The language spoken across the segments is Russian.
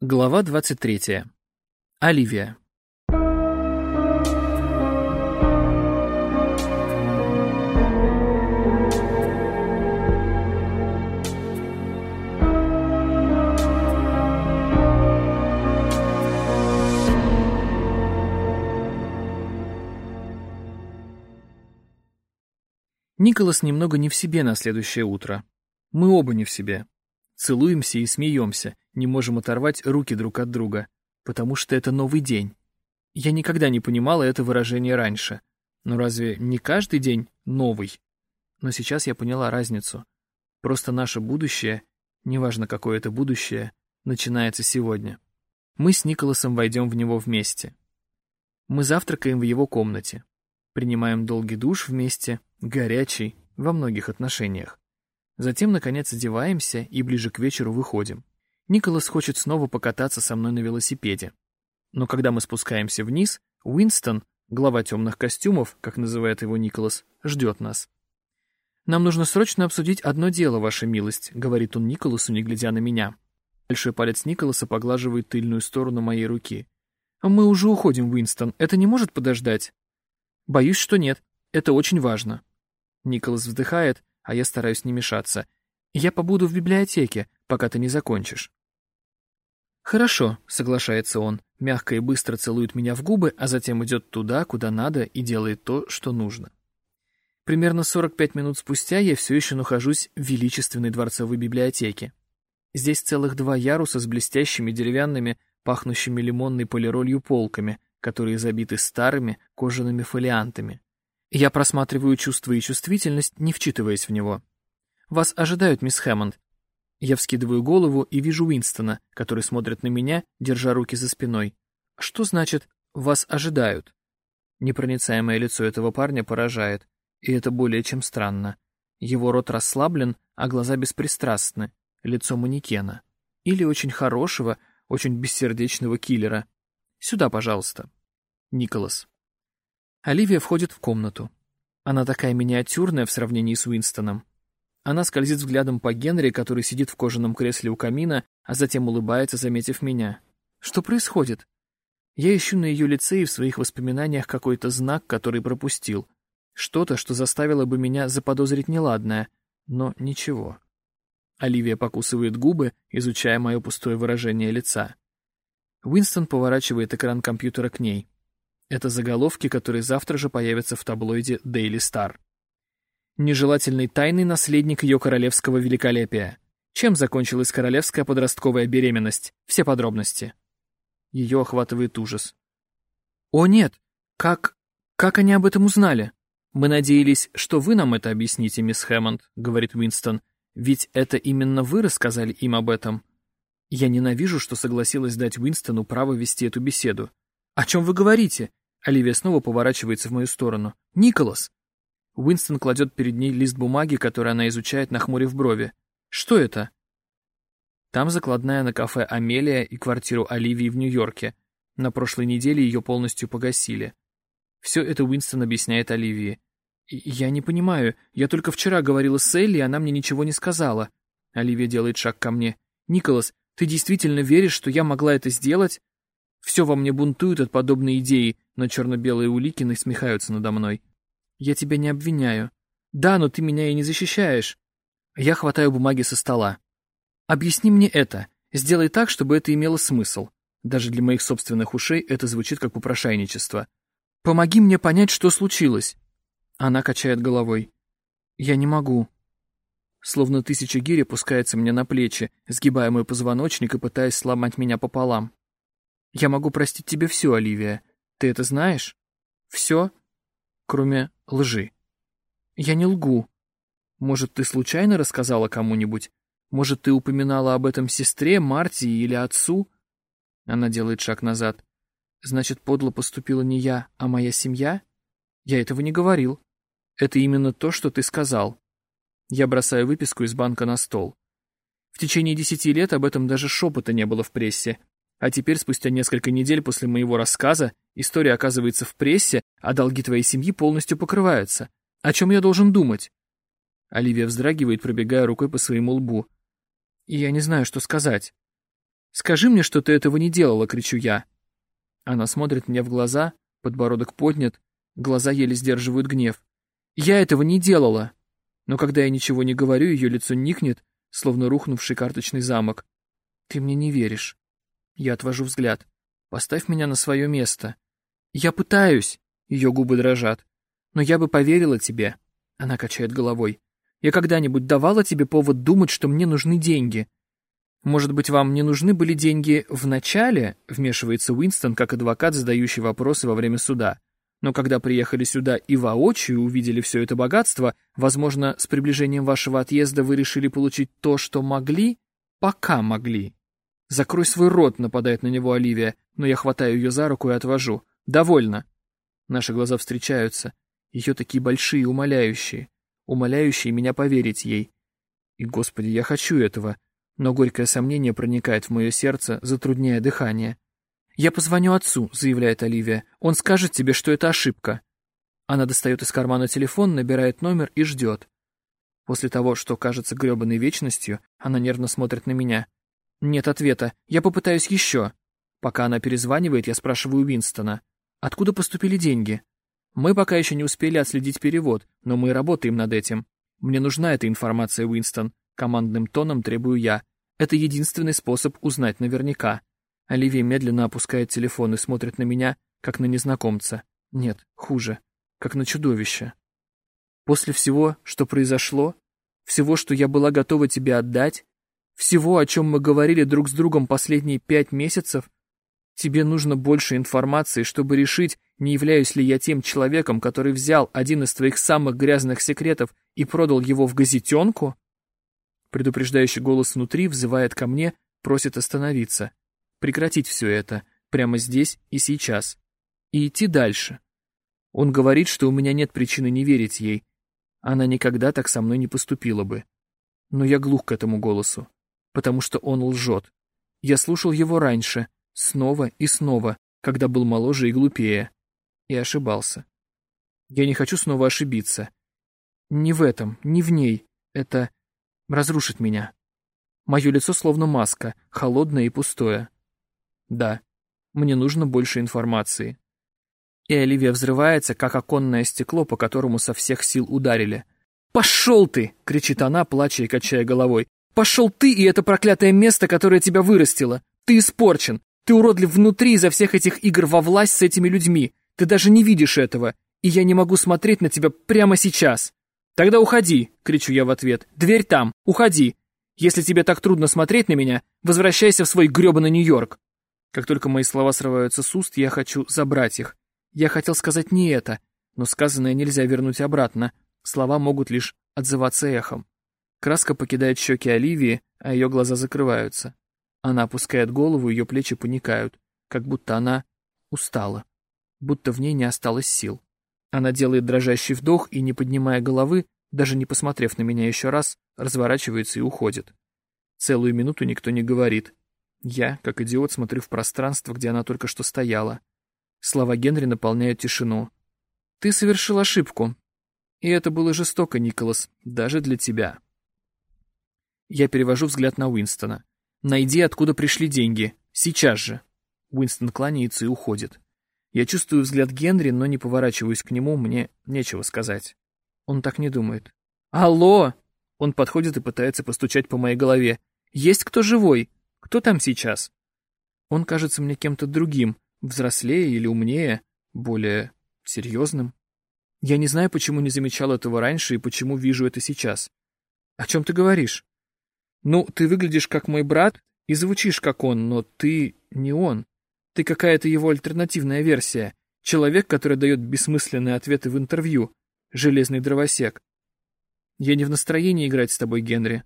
Глава 23. Оливия. Николас немного не в себе на следующее утро. Мы оба не в себе. Целуемся и смеемся, не можем оторвать руки друг от друга, потому что это новый день. Я никогда не понимала это выражение раньше. Но разве не каждый день новый? Но сейчас я поняла разницу. Просто наше будущее, неважно какое это будущее, начинается сегодня. Мы с Николасом войдем в него вместе. Мы завтракаем в его комнате. Принимаем долгий душ вместе, горячий, во многих отношениях. Затем, наконец, одеваемся и ближе к вечеру выходим. Николас хочет снова покататься со мной на велосипеде. Но когда мы спускаемся вниз, Уинстон, глава темных костюмов, как называет его Николас, ждет нас. «Нам нужно срочно обсудить одно дело, ваша милость», — говорит он Николасу, не глядя на меня. Большой палец Николаса поглаживает тыльную сторону моей руки. «Мы уже уходим, Уинстон. Это не может подождать?» «Боюсь, что нет. Это очень важно». Николас вздыхает, а я стараюсь не мешаться. Я побуду в библиотеке, пока ты не закончишь. «Хорошо», — соглашается он, мягко и быстро целует меня в губы, а затем идет туда, куда надо, и делает то, что нужно. Примерно 45 минут спустя я все еще нахожусь в величественной дворцовой библиотеке. Здесь целых два яруса с блестящими деревянными, пахнущими лимонной полиролью полками, которые забиты старыми кожаными фолиантами. Я просматриваю чувство и чувствительность, не вчитываясь в него. «Вас ожидают, мисс Хэммонд». Я вскидываю голову и вижу Уинстона, который смотрит на меня, держа руки за спиной. Что значит «вас ожидают»? Непроницаемое лицо этого парня поражает, и это более чем странно. Его рот расслаблен, а глаза беспристрастны, лицо манекена. Или очень хорошего, очень бессердечного киллера. Сюда, пожалуйста. Николас. Оливия входит в комнату. Она такая миниатюрная в сравнении с Уинстоном. Она скользит взглядом по Генри, который сидит в кожаном кресле у камина, а затем улыбается, заметив меня. Что происходит? Я ищу на ее лице и в своих воспоминаниях какой-то знак, который пропустил. Что-то, что заставило бы меня заподозрить неладное, но ничего. Оливия покусывает губы, изучая мое пустое выражение лица. Уинстон поворачивает экран компьютера к ней. Это заголовки, которые завтра же появятся в таблоиде Daily Star. Нежелательный тайный наследник ее королевского великолепия. Чем закончилась королевская подростковая беременность? Все подробности. Ее охватывает ужас. «О нет! Как... как они об этом узнали?» «Мы надеялись, что вы нам это объясните, мисс Хэммонд», — говорит Уинстон. «Ведь это именно вы рассказали им об этом». Я ненавижу, что согласилась дать Уинстону право вести эту беседу. «О чем вы говорите? Оливия снова поворачивается в мою сторону. «Николас!» Уинстон кладет перед ней лист бумаги, который она изучает, нахмурив брови. «Что это?» Там закладная на кафе «Амелия» и квартиру Оливии в Нью-Йорке. На прошлой неделе ее полностью погасили. Все это Уинстон объясняет Оливии. «Я не понимаю. Я только вчера говорила с Элли, и она мне ничего не сказала». Оливия делает шаг ко мне. «Николас, ты действительно веришь, что я могла это сделать?» Все во мне бунтует от подобной идеи, но черно-белые улики насмехаются надо мной. Я тебя не обвиняю. Да, но ты меня и не защищаешь. Я хватаю бумаги со стола. Объясни мне это. Сделай так, чтобы это имело смысл. Даже для моих собственных ушей это звучит как попрошайничество. Помоги мне понять, что случилось. Она качает головой. Я не могу. Словно тысяча гирь опускается мне на плечи, сгибая мой позвоночник и пытаясь сломать меня пополам. Я могу простить тебе все, Оливия. Ты это знаешь? Все, кроме лжи. Я не лгу. Может, ты случайно рассказала кому-нибудь? Может, ты упоминала об этом сестре, Марти или отцу? Она делает шаг назад. Значит, подло поступила не я, а моя семья? Я этого не говорил. Это именно то, что ты сказал. Я бросаю выписку из банка на стол. В течение десяти лет об этом даже шепота не было в прессе, а теперь, спустя несколько недель после моего рассказа, история оказывается в прессе, а долги твоей семьи полностью покрываются. О чем я должен думать?» Оливия вздрагивает, пробегая рукой по своему лбу. «И я не знаю, что сказать». Скажи мне, что ты этого не делала, кричу я. Она смотрит мне в глаза, подбородок поднят, глаза еле сдерживают гнев. Я этого не делала. Но когда я ничего не говорю, ее лицо никнет, словно рухнувший карточный замок. Ты мне не веришь. Я отвожу взгляд. Поставь меня на свое место. Я пытаюсь. Ее губы дрожат. Но я бы поверила тебе. Она качает головой. Я когда-нибудь давала тебе повод думать, что мне нужны деньги? Может быть, вам не нужны были деньги в начале, вмешивается Уинстон, как адвокат, задающий вопросы во время суда. Но когда приехали сюда и воочию увидели все это богатство, возможно, с приближением вашего отъезда вы решили получить то, что могли, пока могли. «Закрой свой рот», — нападает на него Оливия, но я хватаю ее за руку и отвожу. «Довольно». Наши глаза встречаются. Ее такие большие умоляющие. Умоляющие меня поверить ей. И, Господи, я хочу этого. Но горькое сомнение проникает в мое сердце, затрудняя дыхание. «Я позвоню отцу», — заявляет Оливия. «Он скажет тебе, что это ошибка». Она достает из кармана телефон, набирает номер и ждет. После того, что кажется гребаной вечностью, она нервно смотрит на меня. Нет ответа. Я попытаюсь еще. Пока она перезванивает, я спрашиваю Уинстона. Откуда поступили деньги? Мы пока еще не успели отследить перевод, но мы работаем над этим. Мне нужна эта информация, Уинстон. Командным тоном требую я. Это единственный способ узнать наверняка. Оливия медленно опускает телефон и смотрит на меня, как на незнакомца. Нет, хуже, как на чудовище. После всего, что произошло, всего, что я была готова тебе отдать, всего, о чем мы говорили друг с другом последние пять месяцев, тебе нужно больше информации, чтобы решить, не являюсь ли я тем человеком, который взял один из твоих самых грязных секретов и продал его в газетенку? Предупреждающий голос внутри взывает ко мне, просит остановиться прекратить все это, прямо здесь и сейчас, и идти дальше. Он говорит, что у меня нет причины не верить ей. Она никогда так со мной не поступила бы. Но я глух к этому голосу, потому что он лжет. Я слушал его раньше, снова и снова, когда был моложе и глупее, и ошибался. Я не хочу снова ошибиться. Не в этом, не в ней. Это разрушит меня. Мое лицо словно маска, холодное и пустое. Да, мне нужно больше информации. И Оливия взрывается, как оконное стекло, по которому со всех сил ударили. «Пошел ты!» — кричит она, плача и качая головой. «Пошел ты и это проклятое место, которое тебя вырастило! Ты испорчен! Ты уродлив внутри из-за всех этих игр во власть с этими людьми! Ты даже не видишь этого! И я не могу смотреть на тебя прямо сейчас!» «Тогда уходи!» — кричу я в ответ. «Дверь там! Уходи! Если тебе так трудно смотреть на меня, возвращайся в свой грёбаный Нью-Йорк!» Как только мои слова срываются с уст, я хочу забрать их. Я хотел сказать не это, но сказанное нельзя вернуть обратно. Слова могут лишь отзываться эхом. Краска покидает щеки Оливии, а ее глаза закрываются. Она опускает голову, ее плечи паникают, как будто она устала, будто в ней не осталось сил. Она делает дрожащий вдох и, не поднимая головы, даже не посмотрев на меня еще раз, разворачивается и уходит. Целую минуту никто не говорит, я, как идиот, смотрю в пространство, где она только что стояла. Слова Генри наполняют тишину. «Ты совершил ошибку. И это было жестоко, Николас, даже для тебя». Я перевожу взгляд на Уинстона. «Найди, откуда пришли деньги. Сейчас же». Уинстон кланяется и уходит. Я чувствую взгляд Генри, но не поворачиваюсь к нему, мне нечего сказать. Он так не думает. «Алло!» Он подходит и пытается постучать по моей голове. «Есть кто живой? Кто там сейчас? Он кажется мне кем-то другим, взрослее или умнее, более серьезным. Я не знаю, почему не замечал этого раньше и почему вижу это сейчас. О чем ты говоришь? Ну, ты выглядишь как мой брат и звучишь как он, но ты не он. Ты какая-то его альтернативная версия. Человек, который дает бессмысленные ответы в интервью. Железный дровосек. Я не в настроении играть с тобой, Генри.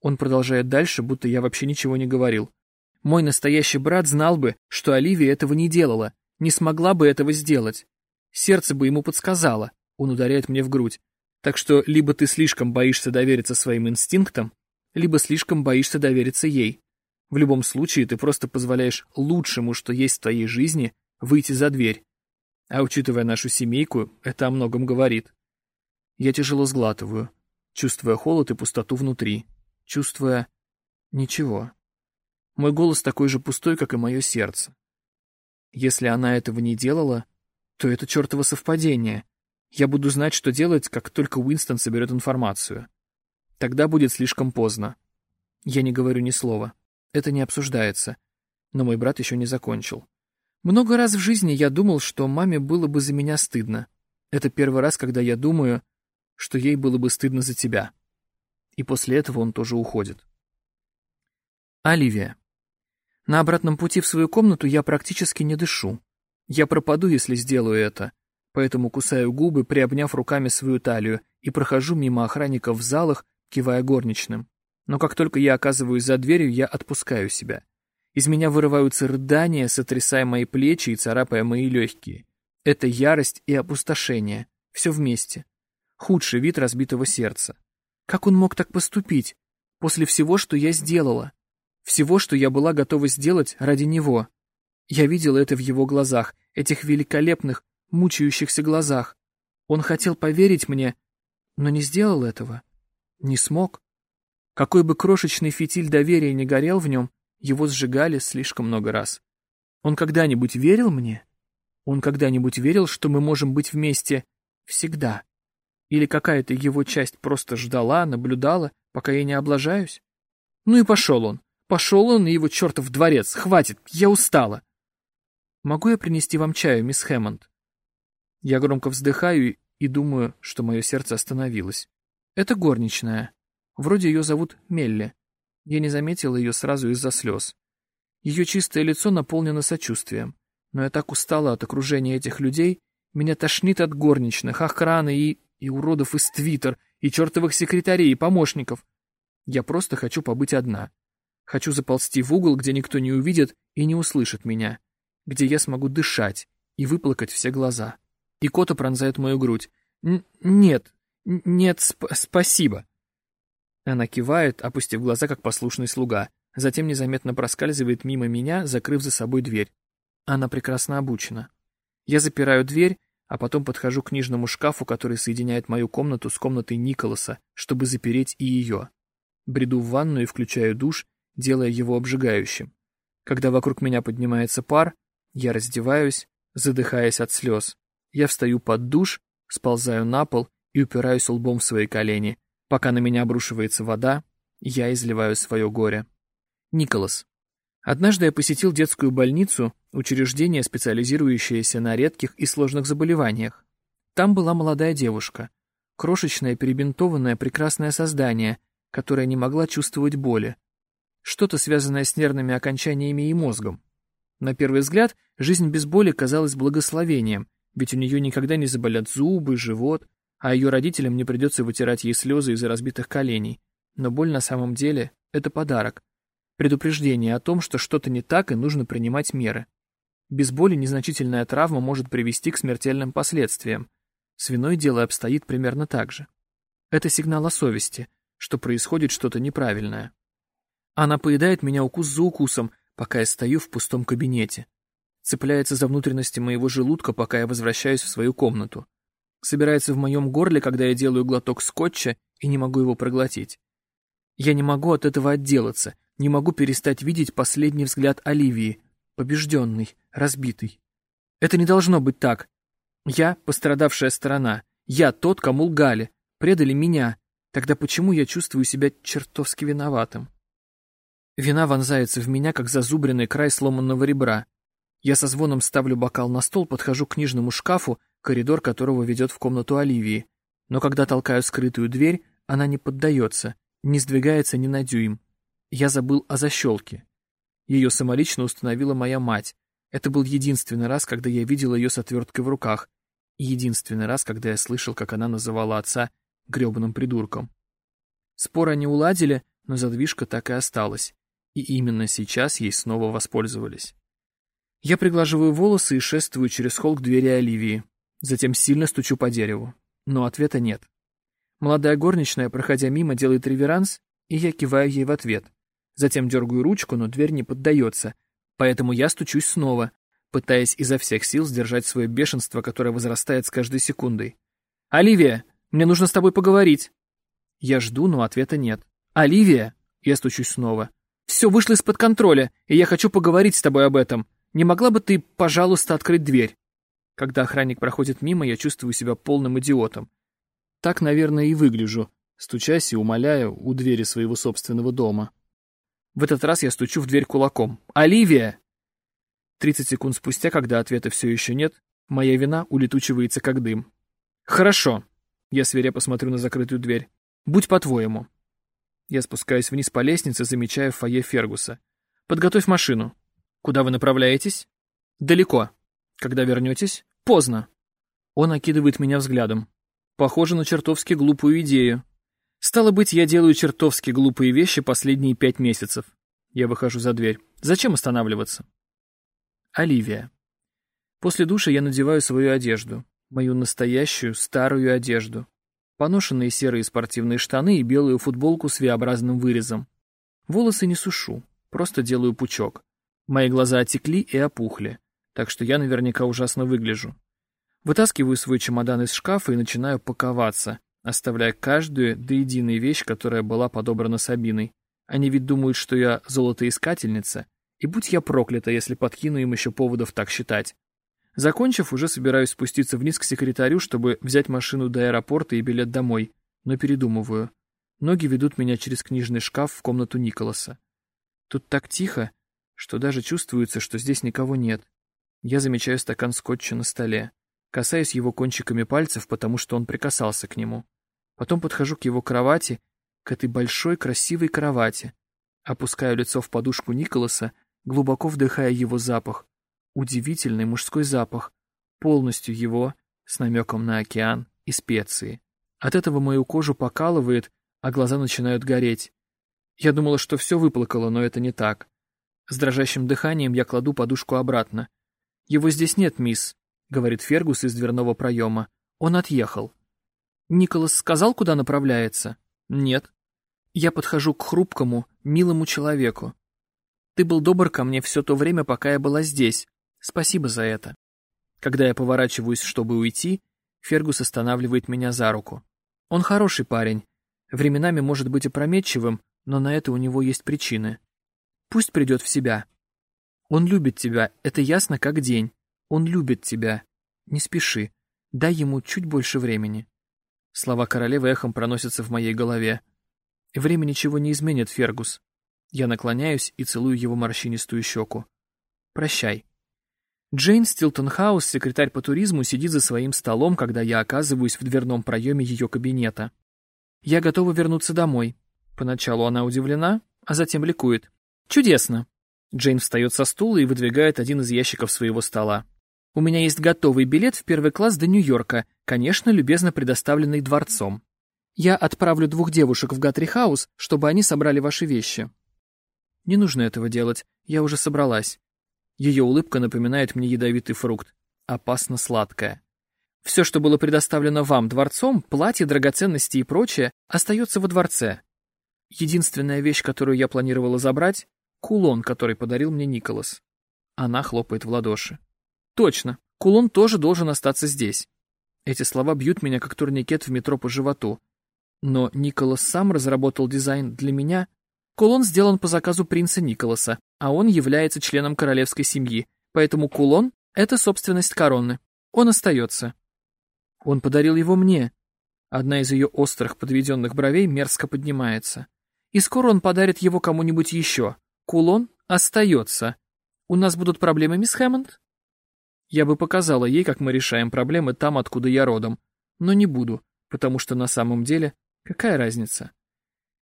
Он продолжает дальше, будто я вообще ничего не говорил. Мой настоящий брат знал бы, что Оливия этого не делала, не смогла бы этого сделать. Сердце бы ему подсказало. Он ударяет мне в грудь. Так что либо ты слишком боишься довериться своим инстинктам, либо слишком боишься довериться ей. В любом случае, ты просто позволяешь лучшему, что есть в твоей жизни, выйти за дверь. А учитывая нашу семейку, это о многом говорит. Я тяжело сглатываю, чувствуя холод и пустоту внутри чувствуя ничего. Мой голос такой же пустой, как и мое сердце. Если она этого не делала, то это чертово совпадение. Я буду знать, что делать, как только Уинстон соберет информацию. Тогда будет слишком поздно. Я не говорю ни слова. Это не обсуждается. Но мой брат еще не закончил. Много раз в жизни я думал, что маме было бы за меня стыдно. Это первый раз, когда я думаю, что ей было бы стыдно за тебя. И после этого он тоже уходит. Оливия. На обратном пути в свою комнату я практически не дышу. Я пропаду, если сделаю это, поэтому кусаю губы, приобняв руками свою талию, и прохожу мимо охранников в залах, кивая горничным. Но как только я оказываюсь за дверью, я отпускаю себя. Из меня вырываются рыдания, сотрясая мои плечи и царапая мои легкие. Это ярость и опустошение. Все вместе. Худший вид разбитого сердца. Как он мог так поступить? После всего, что я сделала. Всего, что я была готова сделать ради него. Я видела это в его глазах, этих великолепных, мучающихся глазах. Он хотел поверить мне, но не сделал этого. Не смог. Какой бы крошечный фитиль доверия не горел в нем, его сжигали слишком много раз. Он когда-нибудь верил мне? Он когда-нибудь верил, что мы можем быть вместе всегда? Или какая-то его часть просто ждала, наблюдала, пока я не облажаюсь? Ну и пошел он. Пошел он и его чертов дворец. Хватит, я устала. Могу я принести вам чаю, мисс Хэммонд? Я громко вздыхаю и думаю, что мое сердце остановилось. Это горничная. Вроде ее зовут Мелли. Я не заметила ее сразу из-за слез. Ее чистое лицо наполнено сочувствием. Но я так устала от окружения этих людей, меня тошнит от горничных, охраны и... и уродов из Твиттер, и чертовых секретарей, и помощников. Я просто хочу побыть одна. Хочу заползти в угол, где никто не увидит и не услышит меня, где я смогу дышать и выплакать все глаза. И кота пронзает мою грудь. «Нет, нет, сп спасибо». Она кивает, опустив глаза, как послушный слуга, затем незаметно проскальзывает мимо меня, закрыв за собой дверь. Она прекрасно обучена. Я запираю дверь, а потом подхожу к книжному шкафу, который соединяет мою комнату с комнатой Николаса, чтобы запереть и ее. Бреду в ванную и включаю душ, делая его обжигающим. Когда вокруг меня поднимается пар, я раздеваюсь, задыхаясь от слез. Я встаю под душ, сползаю на пол и упираюсь лбом в свои колени. Пока на меня обрушивается вода, я изливаю свое горе. Николас. Однажды я посетил детскую больницу, учреждение, специализирующееся на редких и сложных заболеваниях. Там была молодая девушка, крошечное перебинтованное прекрасное создание, которое не могла чувствовать боли, что-то связанное с нервными окончаниями и мозгом. На первый взгляд, жизнь без боли казалась благословением, ведь у нее никогда не заболят зубы, живот, а ее родителям не придется вытирать ей слезы из-за разбитых коленей. Но боль на самом деле — это подарок. Предупреждение о том, что что-то не так и нужно принимать меры. Без боли незначительная травма может привести к смертельным последствиям. С виной дело обстоит примерно так же. Это сигнал о совести, что происходит что-то неправильное. Она поедает меня укус за укусом, пока я стою в пустом кабинете. Цепляется за внутренности моего желудка, пока я возвращаюсь в свою комнату. Собирается в моем горле, когда я делаю глоток скотча и не могу его проглотить. Я не могу от этого отделаться, не могу перестать видеть последний взгляд Оливии, побежденный, разбитый. Это не должно быть так. Я — пострадавшая сторона. Я тот, кому лгали, предали меня. Тогда почему я чувствую себя чертовски виноватым? Вина вонзается в меня, как зазубренный край сломанного ребра. Я со звоном ставлю бокал на стол, подхожу к книжному шкафу, коридор которого ведет в комнату Оливии. Но когда толкаю скрытую дверь, она не поддается, не сдвигается ни на дюйм. Я забыл о защелке. Ее самолично установила моя мать. Это был единственный раз, когда я видел ее с отверткой в руках, и единственный раз, когда я слышал, как она называла отца гребаным придурком. Спор они уладили, но задвижка так и осталась и именно сейчас ей снова воспользовались. Я приглаживаю волосы и шествую через холл к двери Оливии, затем сильно стучу по дереву, но ответа нет. Молодая горничная, проходя мимо, делает реверанс, и я киваю ей в ответ. Затем дергаю ручку, но дверь не поддается, поэтому я стучусь снова, пытаясь изо всех сил сдержать свое бешенство, которое возрастает с каждой секундой. «Оливия, мне нужно с тобой поговорить!» Я жду, но ответа нет. «Оливия!» Я стучусь снова. Все вышло из-под контроля, и я хочу поговорить с тобой об этом. Не могла бы ты, пожалуйста, открыть дверь?» Когда охранник проходит мимо, я чувствую себя полным идиотом. Так, наверное, и выгляжу, стучась и умоляя у двери своего собственного дома. В этот раз я стучу в дверь кулаком. «Оливия!» Тридцать секунд спустя, когда ответа все еще нет, моя вина улетучивается как дым. «Хорошо». Я свирепо смотрю на закрытую дверь. «Будь по-твоему». Я спускаюсь вниз по лестнице, замечая фойе Фергуса. «Подготовь машину». «Куда вы направляетесь?» «Далеко. Когда вернетесь?» «Поздно». Он окидывает меня взглядом. Похоже на чертовски глупую идею. Стало быть, я делаю чертовски глупые вещи последние пять месяцев. Я выхожу за дверь. Зачем останавливаться? Оливия. После душа я надеваю свою одежду. Мою настоящую, старую одежду. Поношенные серые спортивные штаны и белую футболку с V-образным вырезом. Волосы не сушу, просто делаю пучок. Мои глаза отекли и опухли, так что я наверняка ужасно выгляжу. Вытаскиваю свой чемодан из шкафа и начинаю паковаться, оставляя каждую до единой вещь, которая была подобрана Сабиной. Они ведь думают, что я золотоискательница, и будь я проклята, если подкину им еще поводов так считать. Закончив, уже собираюсь спуститься вниз к секретарю, чтобы взять машину до аэропорта и билет домой, но передумываю. Ноги ведут меня через книжный шкаф в комнату Николаса. Тут так тихо, что даже чувствуется, что здесь никого нет. Я замечаю стакан скотча на столе. Касаюсь его кончиками пальцев, потому что он прикасался к нему. Потом подхожу к его кровати, к этой большой красивой кровати. Опускаю лицо в подушку Николаса, глубоко вдыхая его запах. Удивительный мужской запах. Полностью его, с намеком на океан и специи. От этого мою кожу покалывает, а глаза начинают гореть. Я думала, что все выплакало, но это не так. С дрожащим дыханием я кладу подушку обратно. «Его здесь нет, мисс», — говорит Фергус из дверного проема. «Он отъехал». «Николас сказал, куда направляется?» «Нет». Я подхожу к хрупкому, милому человеку. «Ты был добр ко мне все то время, пока я была здесь. Спасибо за это». Когда я поворачиваюсь, чтобы уйти, Фергус останавливает меня за руку. Он хороший парень. Временами может быть опрометчивым, но на это у него есть причины. Пусть придет в себя. Он любит тебя, это ясно как день. Он любит тебя. Не спеши. Дай ему чуть больше времени. Слова королевы эхом проносятся в моей голове. Время ничего не изменит, Фергус. Я наклоняюсь и целую его морщинистую щеку. Прощай. Джейн Стилтонхаус, секретарь по туризму, сидит за своим столом, когда я оказываюсь в дверном проеме ее кабинета. Я готова вернуться домой. Поначалу она удивлена, а затем ликует. Чудесно. Джейн встает со стула и выдвигает один из ящиков своего стола. У меня есть готовый билет в первый класс до Нью-Йорка, конечно, любезно предоставленный дворцом. Я отправлю двух девушек в Гатри-хаус, чтобы они собрали ваши вещи. Не нужно этого делать, я уже собралась. Ее улыбка напоминает мне ядовитый фрукт, опасно сладкая. Все, что было предоставлено вам дворцом, платье, драгоценности и прочее, остается во дворце. Единственная вещь, которую я планировала забрать — кулон, который подарил мне Николас. Она хлопает в ладоши. Точно, кулон тоже должен остаться здесь. Эти слова бьют меня, как турникет в метро по животу. Но Николас сам разработал дизайн для меня. Кулон сделан по заказу принца Николаса, а он является членом королевской семьи, поэтому кулон — это собственность короны. Он остается. Он подарил его мне. Одна из ее острых подведенных бровей мерзко поднимается. И скоро он подарит его кому-нибудь еще. Кулон остается. У нас будут проблемы, мисс Хэммонд? Я бы показала ей, как мы решаем проблемы там, откуда я родом, но не буду, потому что на самом деле какая разница?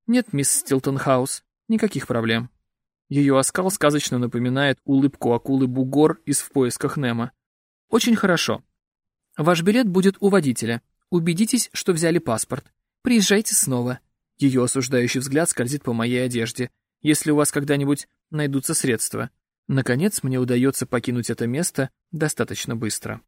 Нет, мисс Стилтонхаус, никаких проблем. Ее оскал сказочно напоминает улыбку акулы Бугор из «В поисках Немо». Очень хорошо. Ваш билет будет у водителя. Убедитесь, что взяли паспорт. Приезжайте снова. Ее осуждающий взгляд скользит по моей одежде. Если у вас когда-нибудь найдутся средства. Наконец, мне удается покинуть это место достаточно быстро.